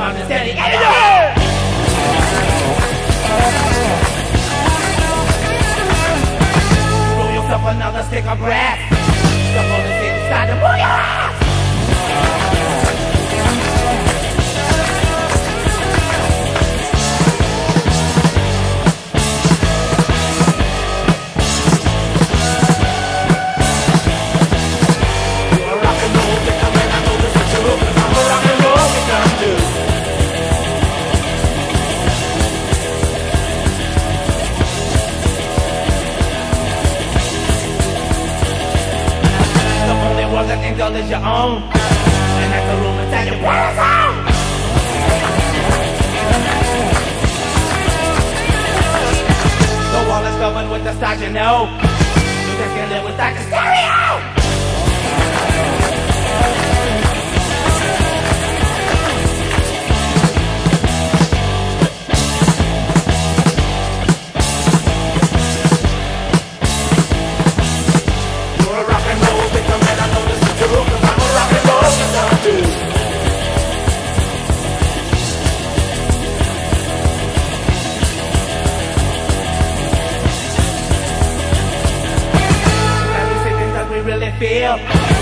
mom and daddy. Roll yourself another stick of. Your own. And that's the room to tell you what is. The wall is covered with the stocks, you know. You just can't live without the stereo. pelo.